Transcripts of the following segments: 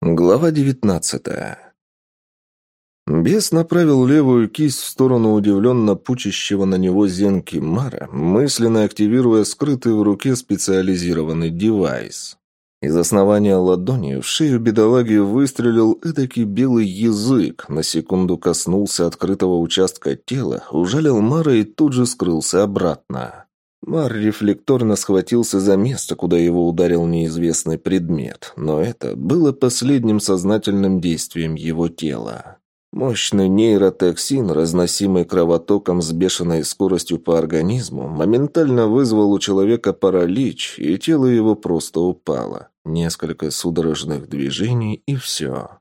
Глава девятнадцатая. Бес направил левую кисть в сторону удивленно пучащего на него зенки Мара, мысленно активируя скрытый в руке специализированный девайс. Из основания ладони в шею бедолаги выстрелил эдакий белый язык, на секунду коснулся открытого участка тела, ужалил Мара и тут же скрылся обратно. Мар рефлекторно схватился за место, куда его ударил неизвестный предмет, но это было последним сознательным действием его тела. Мощный нейротоксин, разносимый кровотоком с бешеной скоростью по организму, моментально вызвал у человека паралич, и тело его просто упало. Несколько судорожных движений, и все.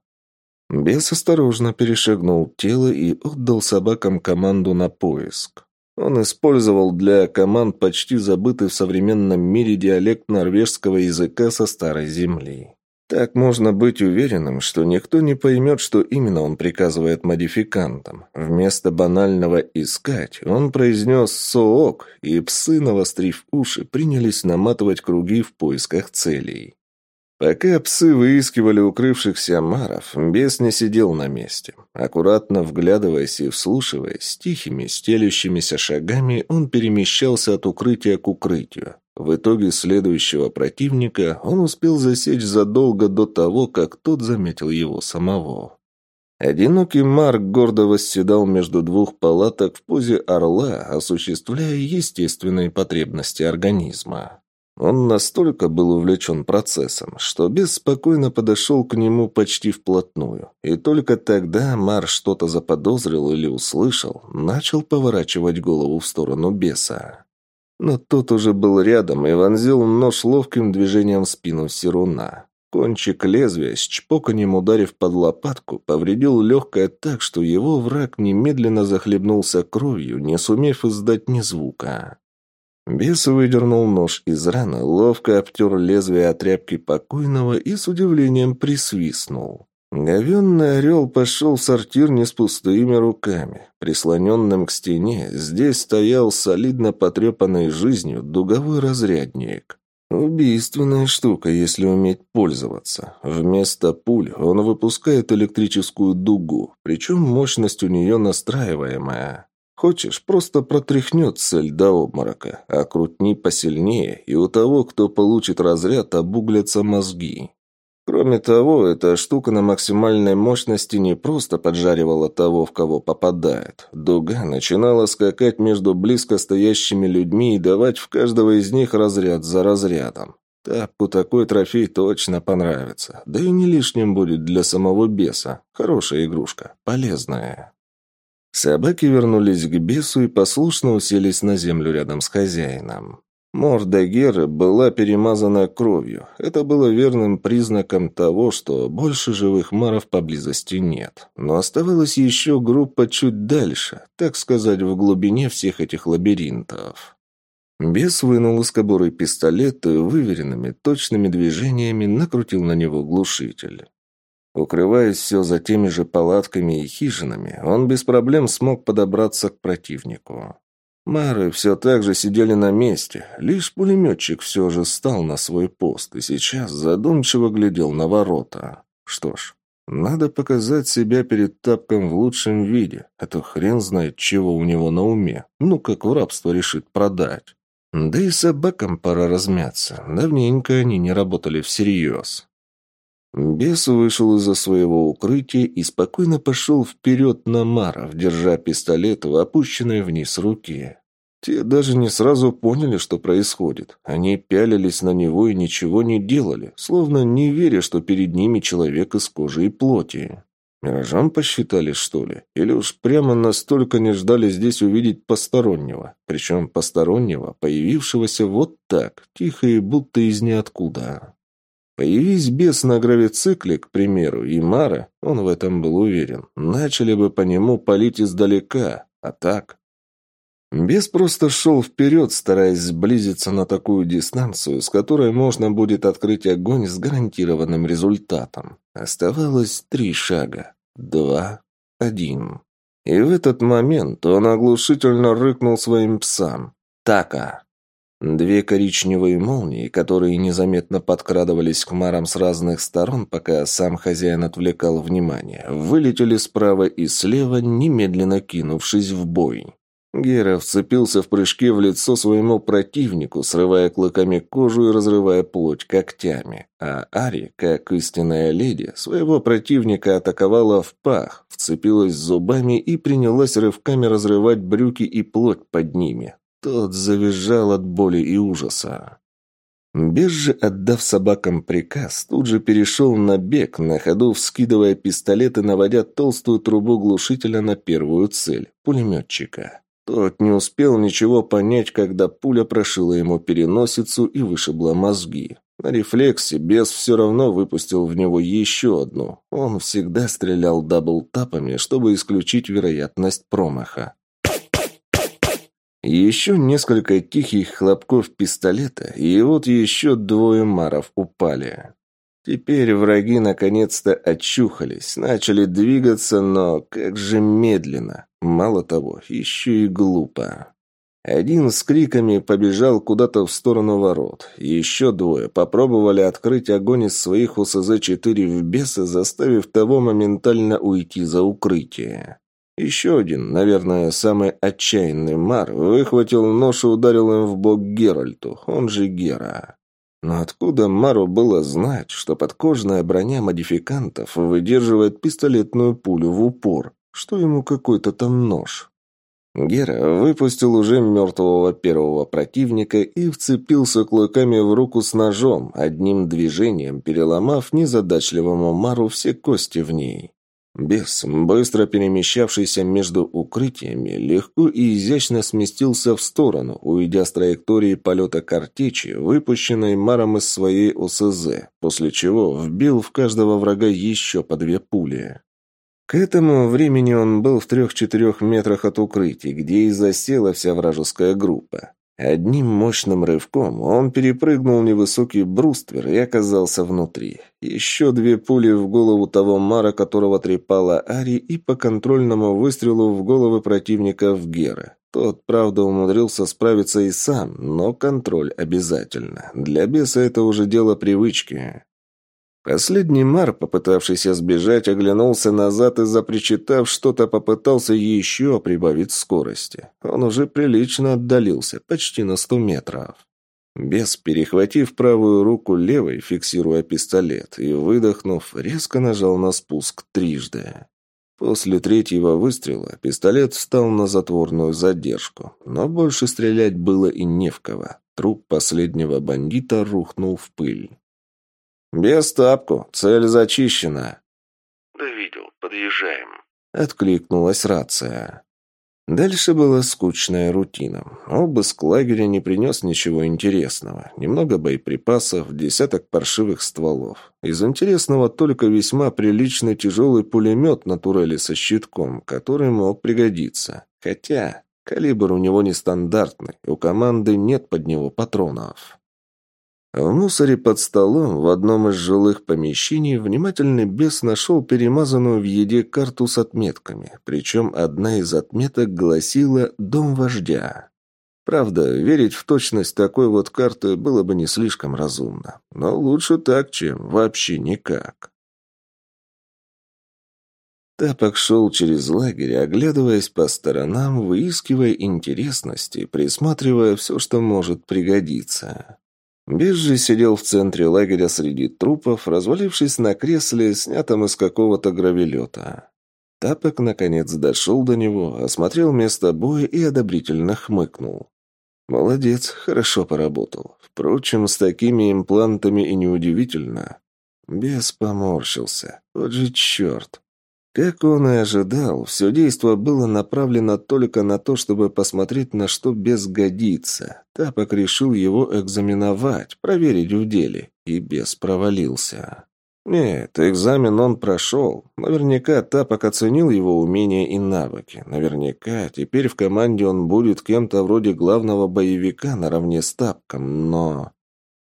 Бес осторожно перешагнул тело и отдал собакам команду на поиск. Он использовал для команд почти забытый в современном мире диалект норвежского языка со старой земли. Так можно быть уверенным, что никто не поймет, что именно он приказывает модификантам. Вместо банального «искать» он произнес «соок», и псы, навострив уши, принялись наматывать круги в поисках целей. Пока псы выискивали укрывшихся маров, бес не сидел на месте. Аккуратно вглядываясь и вслушиваясь, тихими, стелющимися шагами он перемещался от укрытия к укрытию. В итоге следующего противника он успел засечь задолго до того, как тот заметил его самого. Одинокий Марк гордо восседал между двух палаток в позе орла, осуществляя естественные потребности организма. Он настолько был увлечен процессом, что беспокойно подошел к нему почти вплотную. И только тогда Мар что-то заподозрил или услышал, начал поворачивать голову в сторону беса. Но тот уже был рядом и вонзил нож ловким движением в спину Серуна. Кончик лезвия, с чпоканьем ударив под лопатку, повредил легкое так, что его враг немедленно захлебнулся кровью, не сумев издать ни звука. Бес выдернул нож из раны, ловко обтер лезвие от тряпки покойного и с удивлением присвистнул. Говенный орел пошел в сортир не с пустыми руками. Прислоненным к стене здесь стоял солидно потрепанный жизнью дуговой разрядник. Убийственная штука, если уметь пользоваться. Вместо пуль он выпускает электрическую дугу, причем мощность у нее настраиваемая. Хочешь, просто протряхнет цель до обморока, а крутни посильнее, и у того, кто получит разряд, обуглятся мозги. Кроме того, эта штука на максимальной мощности не просто поджаривала того, в кого попадает. Дуга начинала скакать между близко стоящими людьми и давать в каждого из них разряд за разрядом. Тапку такой трофей точно понравится. Да и не лишним будет для самого беса. Хорошая игрушка, полезная. Собаки вернулись к бесу и послушно уселись на землю рядом с хозяином. Морда Геры была перемазана кровью. Это было верным признаком того, что больше живых маров поблизости нет. Но оставалась еще группа чуть дальше, так сказать, в глубине всех этих лабиринтов. Бес вынул из кобуры пистолет и выверенными, точными движениями накрутил на него глушитель. Укрываясь все за теми же палатками и хижинами, он без проблем смог подобраться к противнику. Мары все так же сидели на месте, лишь пулеметчик все же стал на свой пост и сейчас задумчиво глядел на ворота. Что ж, надо показать себя перед тапком в лучшем виде, а то хрен знает, чего у него на уме, ну как в рабство решит продать. Да и собакам пора размяться, давненько они не работали всерьез. Бес вышел из-за своего укрытия и спокойно пошел вперед на Маров, держа пистолет в опущенной вниз руке. Те даже не сразу поняли, что происходит. Они пялились на него и ничего не делали, словно не веря, что перед ними человек из кожи и плоти. Миражом посчитали, что ли? Или уж прямо настолько не ждали здесь увидеть постороннего? Причем постороннего, появившегося вот так, тихо и будто из ниоткуда. Появись бес на гравицикле, к примеру, и Мара, он в этом был уверен, начали бы по нему палить издалека, а так... Бес просто шел вперед, стараясь сблизиться на такую дистанцию, с которой можно будет открыть огонь с гарантированным результатом. Оставалось три шага. Два. Один. И в этот момент он оглушительно рыкнул своим псам. «Така!» Две коричневые молнии, которые незаметно подкрадывались к марам с разных сторон, пока сам хозяин отвлекал внимание, вылетели справа и слева, немедленно кинувшись в бой. Гера вцепился в прыжке в лицо своему противнику, срывая клыками кожу и разрывая плоть когтями. А Ари, как истинная леди, своего противника атаковала в пах, вцепилась зубами и принялась рывками разрывать брюки и плоть под ними, тот завизжал от боли и ужаса. Бес же, отдав собакам приказ, тут же перешел на бег, на ходу вскидывая пистолет и наводя толстую трубу глушителя на первую цель – пулеметчика. Тот не успел ничего понять, когда пуля прошила ему переносицу и вышибла мозги. На рефлексе бес все равно выпустил в него еще одну. Он всегда стрелял double-tap ами, чтобы исключить вероятность промаха. Еще несколько тихих хлопков пистолета, и вот еще двое маров упали. Теперь враги наконец-то очухались, начали двигаться, но как же медленно. Мало того, еще и глупо. Один с криками побежал куда-то в сторону ворот. Еще двое попробовали открыть огонь из своих УСЗ-4 в беса, заставив того моментально уйти за укрытие. Еще один, наверное, самый отчаянный Мар, выхватил нож и ударил им в бок Геральту, он же Гера. Но откуда Мару было знать, что подкожная броня модификантов выдерживает пистолетную пулю в упор, что ему какой-то там нож? Гера выпустил уже мертвого первого противника и вцепился клыками в руку с ножом, одним движением переломав незадачливому Мару все кости в ней. Бес, быстро перемещавшийся между укрытиями, легко и изящно сместился в сторону, уйдя с траектории полета картечи, выпущенной Маром из своей ОСЗ, после чего вбил в каждого врага еще по две пули. К этому времени он был в трех-четырех метрах от укрытий, где и засела вся вражеская группа. Одним мощным рывком он перепрыгнул невысокий бруствер и оказался внутри. Еще две пули в голову того Мара, которого трепала Ари, и по контрольному выстрелу в головы противников Гера. Тот, правда, умудрился справиться и сам, но контроль обязательно. Для беса это уже дело привычки. Последний Мар, попытавшийся сбежать, оглянулся назад и, запричитав что-то, попытался еще прибавить скорости. Он уже прилично отдалился, почти на сто метров. Бес, перехватив правую руку левой, фиксируя пистолет, и, выдохнув, резко нажал на спуск трижды. После третьего выстрела пистолет встал на затворную задержку, но больше стрелять было и не в кого. Труп последнего бандита рухнул в пыль. «Без тапку. Цель зачищена». «Да видел. Подъезжаем». Откликнулась рация. Дальше была скучная рутина. Обыск лагеря не принес ничего интересного. Немного боеприпасов, десяток паршивых стволов. Из интересного только весьма приличный тяжелый пулемет на турели со щитком, который мог пригодиться. Хотя калибр у него нестандартный, у команды нет под него патронов. В мусоре под столом в одном из жилых помещений внимательный бес нашел перемазанную в еде карту с отметками, причем одна из отметок гласила «Дом вождя». Правда, верить в точность такой вот карты было бы не слишком разумно, но лучше так, чем вообще никак. Тапок шел через лагерь, оглядываясь по сторонам, выискивая интересности, присматривая все, что может пригодиться. Бежжи сидел в центре лагеря среди трупов, развалившись на кресле, снятом из какого-то гравелета. Тапок, наконец, дошел до него, осмотрел место боя и одобрительно хмыкнул. «Молодец, хорошо поработал. Впрочем, с такими имплантами и неудивительно». Бес поморщился. Вот же черт. Как он и ожидал, все действо было направлено только на то, чтобы посмотреть, на что без годится. Тапок решил его экзаменовать, проверить в деле, и без провалился. Нет, экзамен он прошел. Наверняка Тапок оценил его умения и навыки. Наверняка теперь в команде он будет кем-то вроде главного боевика наравне с Тапком, но...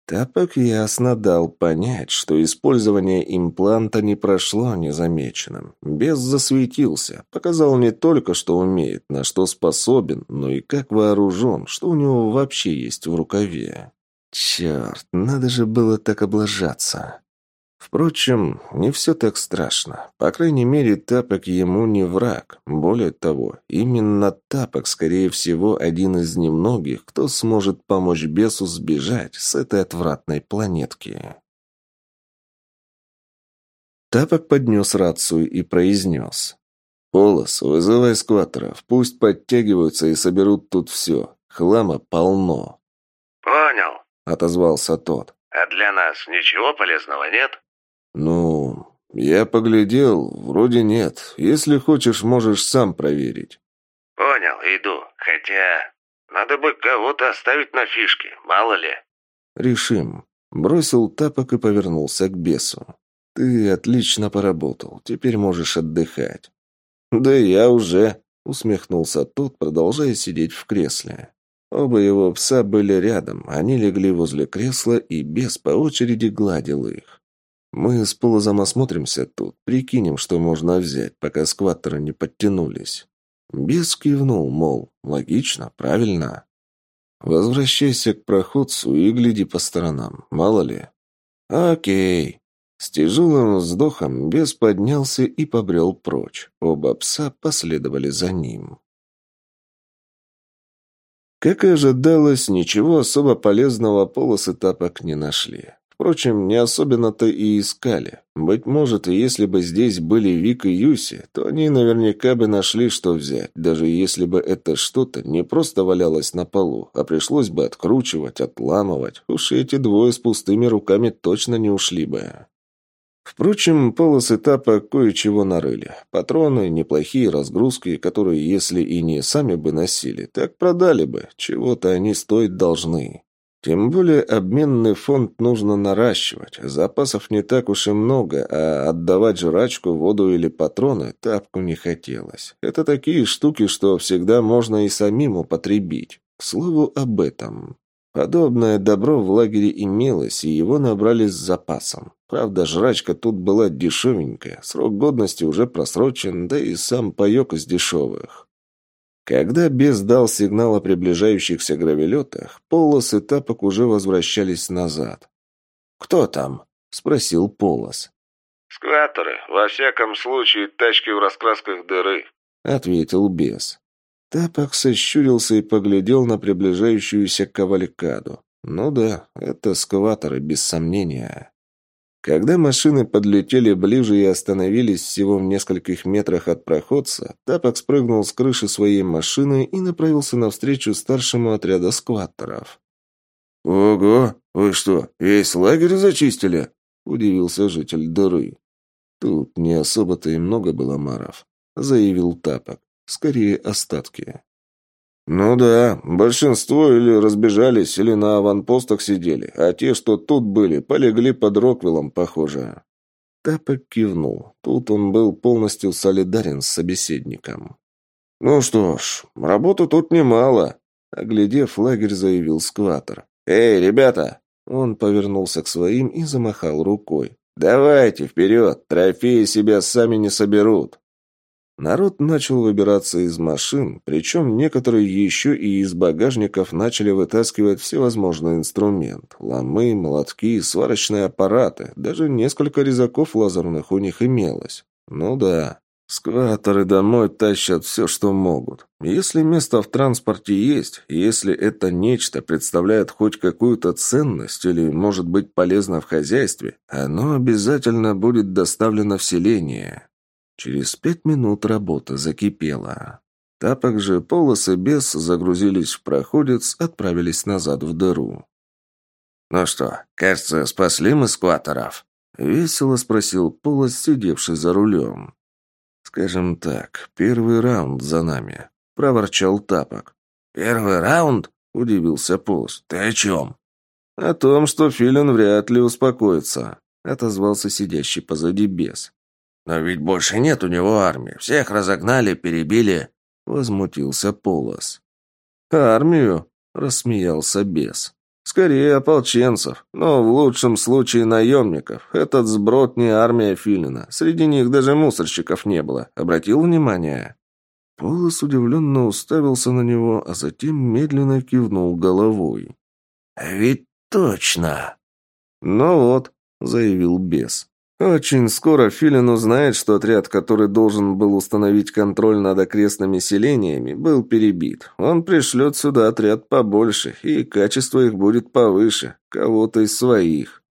Тапок ясно дал понять, что использование импланта не прошло незамеченным. Бес засветился, показал не только, что умеет, на что способен, но и как вооружен, что у него вообще есть в рукаве. Черт, надо же было так облажаться. Впрочем, не все так страшно. По крайней мере, Тапок ему не враг. Более того, именно Тапок, скорее всего, один из немногих, кто сможет помочь бесу сбежать с этой отвратной планетки. Тапок поднес рацию и произнес. «Полос, вызывай скваторов. Пусть подтягиваются и соберут тут все. Хлама полно». «Понял», — отозвался тот. «А для нас ничего полезного нет?» «Ну, я поглядел, вроде нет. Если хочешь, можешь сам проверить». «Понял, иду. Хотя, надо бы кого-то оставить на фишке, мало ли». «Решим». Бросил тапок и повернулся к бесу. «Ты отлично поработал. Теперь можешь отдыхать». «Да я уже», — усмехнулся тот, продолжая сидеть в кресле. Оба его пса были рядом. Они легли возле кресла, и бес по очереди гладил их. Мы с Полозом осмотримся тут, прикинем, что можно взять, пока скваттеры не подтянулись. Бес кивнул, мол, логично, правильно. Возвращайся к проходцу и гляди по сторонам, мало ли. Окей. С тяжелым вздохом бес поднялся и побрел прочь. Оба пса последовали за ним. Как и ожидалось, ничего особо полезного полосы тапок не нашли. Впрочем, не особенно-то и искали. Быть может, если бы здесь были Вик и Юси, то они наверняка бы нашли, что взять, даже если бы это что-то не просто валялось на полу, а пришлось бы откручивать, отламывать. Уж эти двое с пустыми руками точно не ушли бы. Впрочем, полосы этапа кое-чего нарыли. Патроны, неплохие разгрузки, которые, если и не сами бы носили, так продали бы. Чего-то они стоить должны. Тем более обменный фонд нужно наращивать. Запасов не так уж и много, а отдавать жрачку, воду или патроны тапку не хотелось. Это такие штуки, что всегда можно и самим употребить. К слову об этом. Подобное добро в лагере имелось, и его набрали с запасом. Правда, жрачка тут была дешевенькая, срок годности уже просрочен, да и сам паек из дешевых. Когда бес дал сигнал о приближающихся гравелетах, Полос и Тапок уже возвращались назад. «Кто там?» — спросил Полос. «Скваторы. Во всяком случае, тачки в раскрасках дыры», — ответил бес. Тапок сощурился и поглядел на приближающуюся кавалькаду. «Ну да, это скваторы, без сомнения». Когда машины подлетели ближе и остановились всего в нескольких метрах от проходца, Тапок спрыгнул с крыши своей машины и направился навстречу старшему отряда скваттеров. «Ого! Вы что, весь лагерь зачистили?» – удивился житель дыры. «Тут не особо-то и много было маров», – заявил Тапок. «Скорее остатки». «Ну да, большинство или разбежались, или на аванпостах сидели, а те, что тут были, полегли под Роквиллом, похоже». Тапок кивнул. Тут он был полностью солидарен с собеседником. «Ну что ж, работы тут немало», — оглядев лагерь, заявил скватер. «Эй, ребята!» Он повернулся к своим и замахал рукой. «Давайте, вперед! Трофеи себя сами не соберут!» Народ начал выбираться из машин, причем некоторые еще и из багажников начали вытаскивать всевозможный инструмент. Ломы, молотки, сварочные аппараты, даже несколько резаков лазерных у них имелось. Ну да, скваторы домой тащат все, что могут. Если место в транспорте есть, если это нечто представляет хоть какую-то ценность или может быть полезно в хозяйстве, оно обязательно будет доставлено в селение. Через пять минут работа закипела. Тапок же полосы без загрузились в проходец, отправились назад в дыру. «Ну что, кажется, спасли мы скваторов?» — весело спросил Полос, сидевший за рулем. «Скажем так, первый раунд за нами», — проворчал Тапок. «Первый раунд?» — удивился Полос. «Ты о чем?» «О том, что Филин вряд ли успокоится», — отозвался сидящий позади бес. «Но ведь больше нет у него армии. Всех разогнали, перебили», — возмутился Полос. «Армию?» — рассмеялся бес. Скорее ополченцев, но в лучшем случае наемников. Этот сброд не армия Филина. Среди них даже мусорщиков не было. Обратил внимание?» Полос удивленно уставился на него, а затем медленно кивнул головой. «Ведь точно!» «Ну вот», — заявил бес. Очень скоро Филин узнает, что отряд, который должен был установить контроль над окрестными селениями, был перебит. Он пришлет сюда отряд побольше, и качество их будет повыше, кого-то из своих.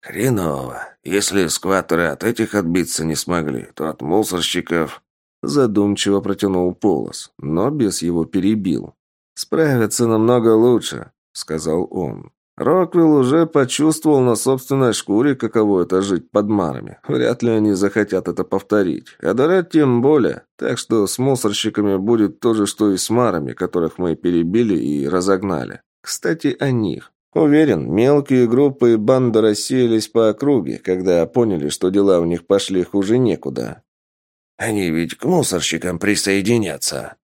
Хреново. Если скваторы от этих отбиться не смогли, то от мусорщиков... Задумчиво протянул Полос, но без его перебил. «Справятся намного лучше», — сказал он. Роквилл уже почувствовал на собственной шкуре, каково это жить под марами. Вряд ли они захотят это повторить. А Дорат тем более. Так что с мусорщиками будет то же, что и с марами, которых мы перебили и разогнали. Кстати, о них. Уверен, мелкие группы и банды рассеялись по округе, когда поняли, что дела у них пошли хуже некуда. Они ведь к мусорщикам присоединятся.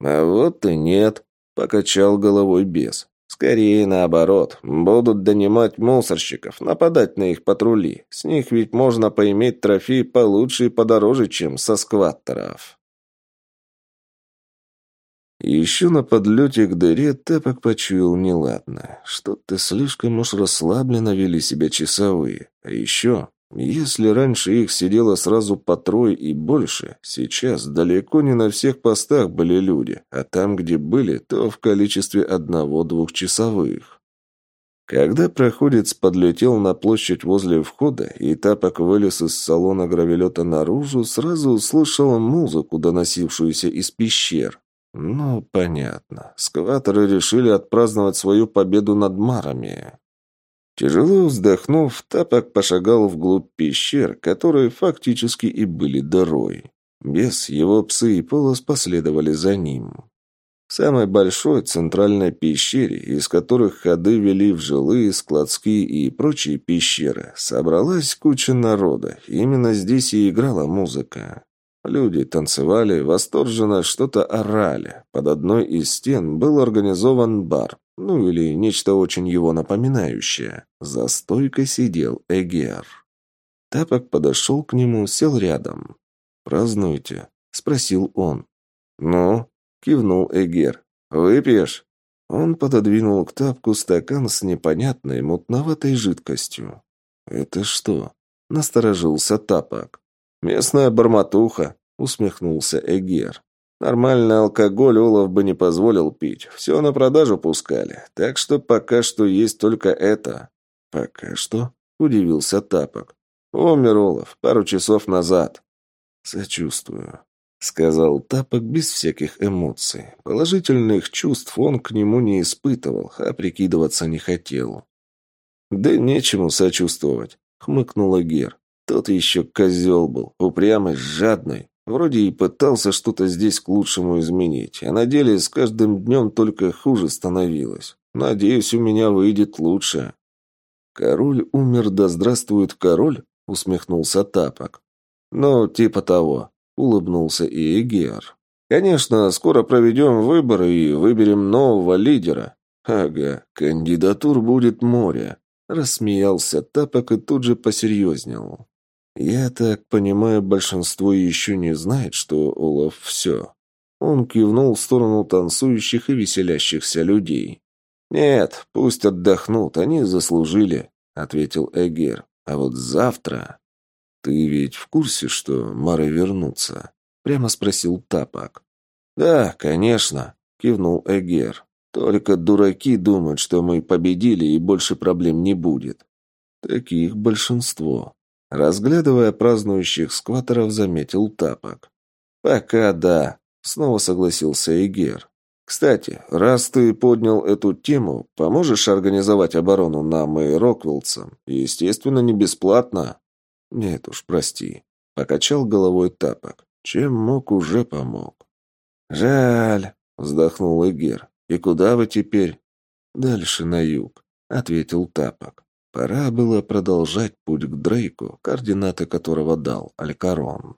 А вот и нет, покачал головой бес. Скорее наоборот. Будут донимать мусорщиков, нападать на их патрули. С них ведь можно поиметь трофей получше и подороже, чем со скваттеров. Еще на подлете к дыре Тапок почуял неладно. Что-то слишком уж расслабленно вели себя часовые. А еще если раньше их сидело сразу по трое и больше, сейчас далеко не на всех постах были люди, а там, где были, то в количестве одного-двух часовых. Когда проходец подлетел на площадь возле входа, и тапок вылез из салона гравелета наружу, сразу услышал музыку, доносившуюся из пещер. Ну, понятно. Скваторы решили отпраздновать свою победу над марами. Тяжело вздохнув, Тапок пошагал вглубь пещер, которые фактически и были дырой. Бес, его псы и полос последовали за ним. В самой большой центральной пещере, из которых ходы вели в жилые, складские и прочие пещеры, собралась куча народа. Именно здесь и играла музыка. Люди танцевали, восторженно что-то орали. Под одной из стен был организован бар, ну или нечто очень его напоминающее. За стойкой сидел Эгер. Тапок подошел к нему, сел рядом. «Празднуйте?» – спросил он. «Ну?» – кивнул Эгер. «Выпьешь?» Он пододвинул к тапку стакан с непонятной мутноватой жидкостью. «Это что?» – насторожился тапок. «Местная бормотуха», – усмехнулся Эгер. Нормальный алкоголь Олаф бы не позволил пить. Все на продажу пускали. Так что пока что есть только это. Пока что? Удивился Тапок. Умер Олаф пару часов назад. Сочувствую. Сказал Тапок без всяких эмоций. Положительных чувств он к нему не испытывал, а прикидываться не хотел. «Да нечему сочувствовать», — хмыкнула Гер. Тот еще козел был, упрямый, жадный. Вроде и пытался что-то здесь к лучшему изменить, а на деле с каждым днем только хуже становилось. Надеюсь, у меня выйдет лучше. «Король умер, да здравствует король!» — усмехнулся Тапок. «Ну, типа того», — улыбнулся и Эгер. «Конечно, скоро проведем выборы и выберем нового лидера». «Ага, кандидатур будет море», — рассмеялся Тапок и тут же посерьезнел. «Я так понимаю, большинство еще не знает, что Олаф все». Он кивнул в сторону танцующих и веселящихся людей. «Нет, пусть отдохнут, они заслужили», — ответил Эгер. «А вот завтра...» «Ты ведь в курсе, что Мары вернутся?» — прямо спросил Тапак. «Да, конечно», — кивнул Эгер. «Только дураки думают, что мы победили и больше проблем не будет». «Таких большинство», Разглядывая празднующих скваторов, заметил тапок. «Пока да», — снова согласился Игер. «Кстати, раз ты поднял эту тему, поможешь организовать оборону нам и Роквиллцам? Естественно, не бесплатно». «Нет уж, прости», — покачал головой тапок. «Чем мог, уже помог». «Жаль», — вздохнул Игер. «И куда вы теперь?» «Дальше на юг», — ответил тапок. Пора было продолжать путь к Дрейку, координаты которого дал Алькарон.